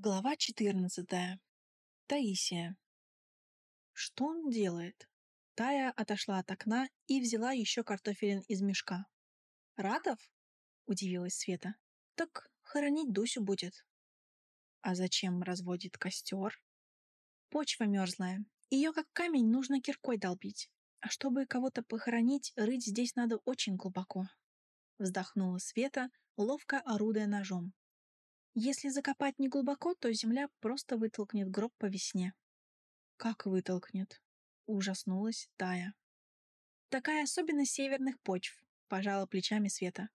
Глава 14. Таисия. Что он делает? Тая отошла от окна и взяла еще картофелин из мешка. «Радов?» – удивилась Света. «Так хоронить Дусю будет». «А зачем разводит костер?» «Почва мерзлая. Ее как камень нужно киркой долбить. А чтобы кого-то похоронить, рыть здесь надо очень глубоко». Вздохнула Света, ловко орудуя ножом. Если закопать не глубоко, то земля просто вытолкнет гроб по весне. Как вытолкнет? Ужаснулась Тая. Такая особенность северных почв, пожала плечами Света.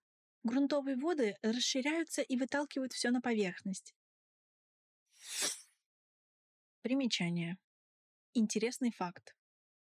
Грунтовые воды расширяются и выталкивают все на поверхность. Примечание. Интересный факт.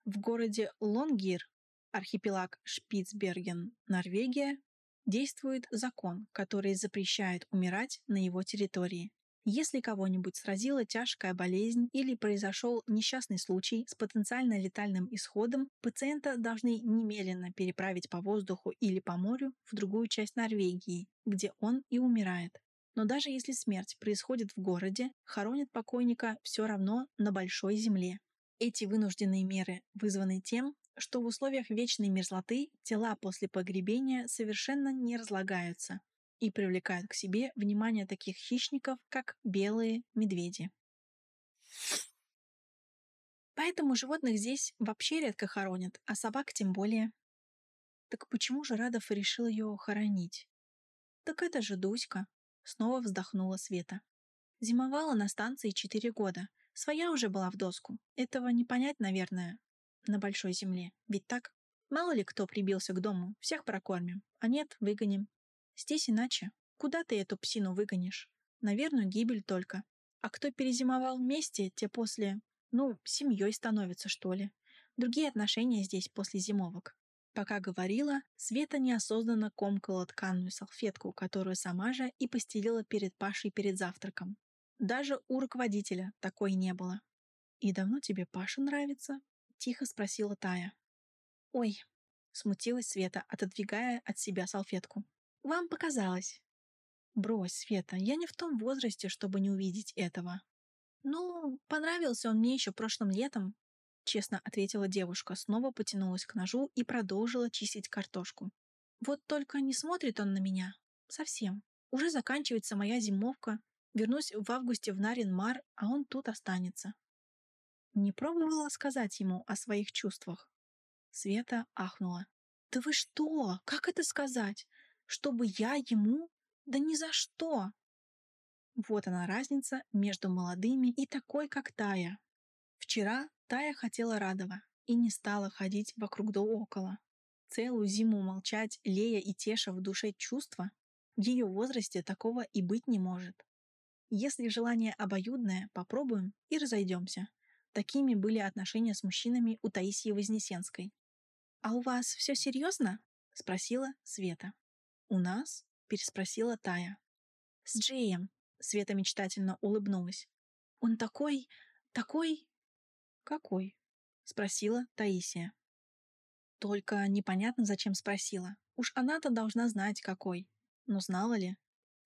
В городе Лонгир, архипелаг Шпицберген, Норвегия, действует закон, который запрещает умирать на его территории. Если кого-нибудь сразила тяжкая болезнь или произошел несчастный случай с потенциально летальным исходом, пациента должны немедленно переправить по воздуху или по морю в другую часть Норвегии, где он и умирает. Но даже если смерть происходит в городе, хоронят покойника все равно на большой земле. Эти вынужденные меры вызваны тем, что в условиях вечной мерзлоты тела после погребения совершенно не разлагаются и привлекают к себе внимание таких хищников, как белые медведи. Поэтому животных здесь вообще редко хоронят, а собак тем более. Так почему же Радов решил ее хоронить? Так это же Дуська. Снова вздохнула Света. Зимовала на станции четыре года. Своя уже была в доску. Этого не понять, наверное, на большой земле. Ведь так? Мало ли кто прибился к дому, всех прокормим. А нет, выгоним. Здесь иначе. Куда ты эту псину выгонишь? Наверное, гибель только. А кто перезимовал вместе, те после, ну, семьей становятся, что ли. Другие отношения здесь после зимовок. Пока говорила, Света неосознанно комкала тканую салфетку, которую сама же и постелила перед Пашей перед завтраком. Даже у руководителя такой не было. «И давно тебе Паша нравится?» Тихо спросила Тая. «Ой», — смутилась Света, отодвигая от себя салфетку. «Вам показалось». «Брось, Света, я не в том возрасте, чтобы не увидеть этого». «Ну, понравился он мне еще прошлым летом», — честно ответила девушка, снова потянулась к ножу и продолжила чистить картошку. «Вот только не смотрит он на меня. Совсем. Уже заканчивается моя зимовка. Вернусь в августе в Нарин-Мар, а он тут останется. Не пробовала сказать ему о своих чувствах. Света ахнула. «Да вы что? Как это сказать? Чтобы я ему? Да ни за что!» Вот она разница между молодыми и такой, как Тая. Вчера Тая хотела Радова и не стала ходить вокруг да около. Целую зиму молчать, лея и теша в душе чувства, в ее возрасте такого и быть не может. Если желание обоюдное, попробуем и разойдемся. Такими были отношения с мужчинами у Таисии Вознесенской. «А у вас все серьезно?» — спросила Света. «У нас?» — переспросила Тая. «С Джеем», — Света мечтательно улыбнулась. «Он такой... такой...» «Какой?» — спросила Таисия. Только непонятно, зачем спросила. Уж она-то должна знать, какой. Но знала ли?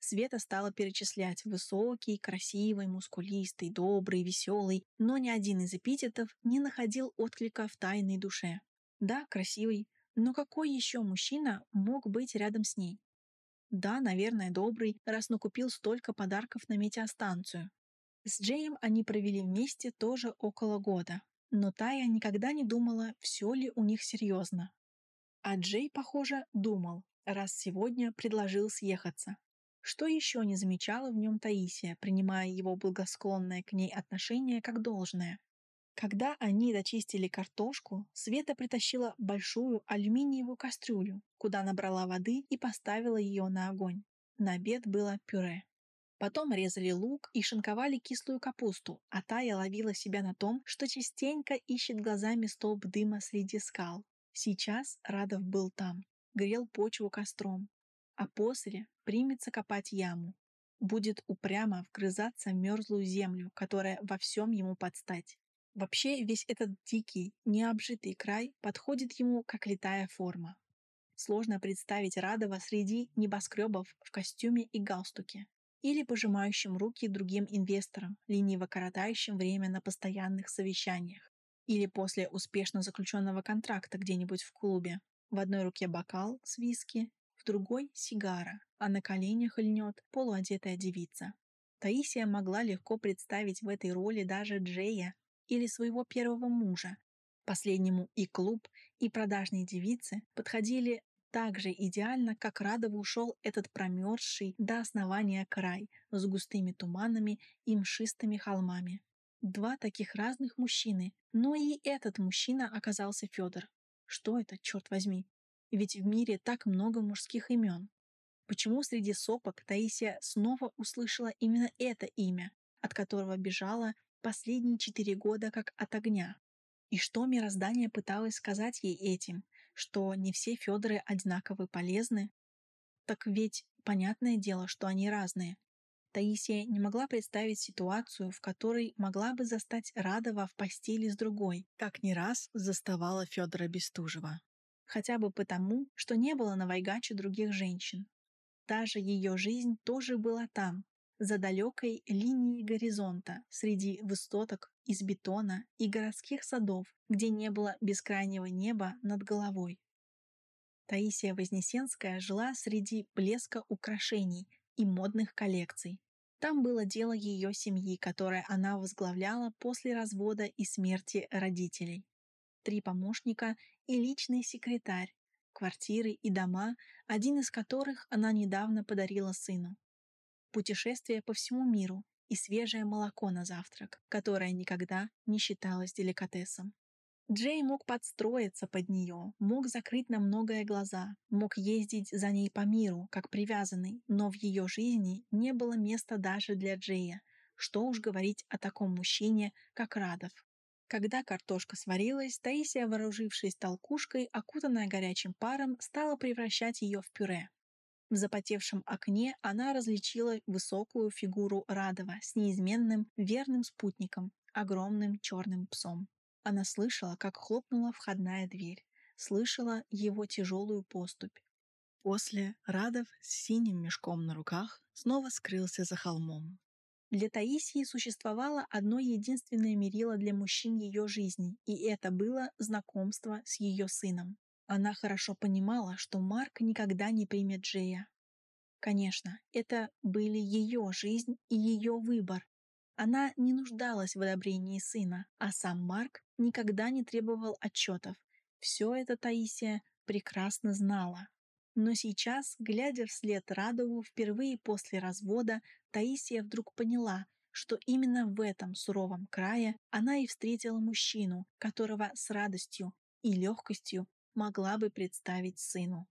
Света стала перечислять высокий, красивый, мускулистый, добрый, веселый, но ни один из эпитетов не находил отклика в тайной душе. Да, красивый, но какой еще мужчина мог быть рядом с ней? Да, наверное, добрый, раз накупил столько подарков на метеостанцию. С Джеем они провели вместе тоже около года, но Тая никогда не думала, все ли у них серьезно. А Джей, похоже, думал, раз сегодня предложил съехаться. Что еще не замечала в нем Таисия, принимая его благосклонное к ней отношение как должное? Когда они дочистили картошку, Света притащила большую алюминиевую кастрюлю, куда набрала воды и поставила ее на огонь. На обед было пюре. Потом резали лук и шинковали кислую капусту, а Тая ловила себя на том, что частенько ищет глазами столб дыма среди скал. Сейчас Радов был там, грел почву костром, а после примется копать яму. Будет упрямо вгрызаться в мерзлую землю, которая во всем ему подстать. Вообще весь этот дикий, необжитый край подходит ему как летая форма. Сложно представить Радова среди небоскребов в костюме и галстуке. или пожимающим руки другим инвесторам, лениво коротающим время на постоянных совещаниях, или после успешно заключенного контракта где-нибудь в клубе. В одной руке бокал с виски, другой — сигара, а на коленях льнет полуодетая девица. Таисия могла легко представить в этой роли даже Джея или своего первого мужа. Последнему и клуб, и продажные девицы подходили так же идеально, как Радову ушел этот промерзший до основания край с густыми туманами и мшистыми холмами. Два таких разных мужчины, но и этот мужчина оказался Федор. Что это, черт возьми? Ведь в мире так много мужских имен. Почему среди сопок Таисия снова услышала именно это имя, от которого бежала последние четыре года как от огня? И что мироздание пыталось сказать ей этим? Что не все Федоры одинаково полезны? Так ведь понятное дело, что они разные. Таисия не могла представить ситуацию, в которой могла бы застать Радова в постели с другой, как не раз заставала Федора Бестужева. Хотя бы потому, что не было на Вайгаче других женщин. Даже ее жизнь тоже была там, за далекой линией горизонта, среди высоток из бетона и городских садов, где не было бескрайнего неба над головой. Таисия Вознесенская жила среди блеска украшений и модных коллекций. Там было дело ее семьи, которое она возглавляла после развода и смерти родителей. Три помощника и личный секретарь, квартиры и дома, один из которых она недавно подарила сыну. Путешествие по всему миру и свежее молоко на завтрак, которое никогда не считалось деликатесом. Джей мог подстроиться под нее, мог закрыть на многое глаза, мог ездить за ней по миру, как привязанный, но в ее жизни не было места даже для Джея. Что уж говорить о таком мужчине, как Радов. Когда картошка сварилась, Таисия, вооружившись толкушкой, окутанная горячим паром, стала превращать ее в пюре. В запотевшем окне она различила высокую фигуру Радова с неизменным верным спутником, огромным черным псом. Она слышала, как хлопнула входная дверь, слышала его тяжелую поступь. После Радов с синим мешком на руках снова скрылся за холмом. Для Таисии существовало одно единственное мерило для мужчин ее жизни, и это было знакомство с ее сыном. Она хорошо понимала, что Марк никогда не примет Джея. Конечно, это были ее жизнь и ее выбор. Она не нуждалась в одобрении сына, а сам Марк никогда не требовал отчетов. Все это Таисия прекрасно знала. Но сейчас, глядя вслед Радову впервые после развода, Таисия вдруг поняла, что именно в этом суровом крае она и встретила мужчину, которого с радостью и легкостью могла бы представить сыну.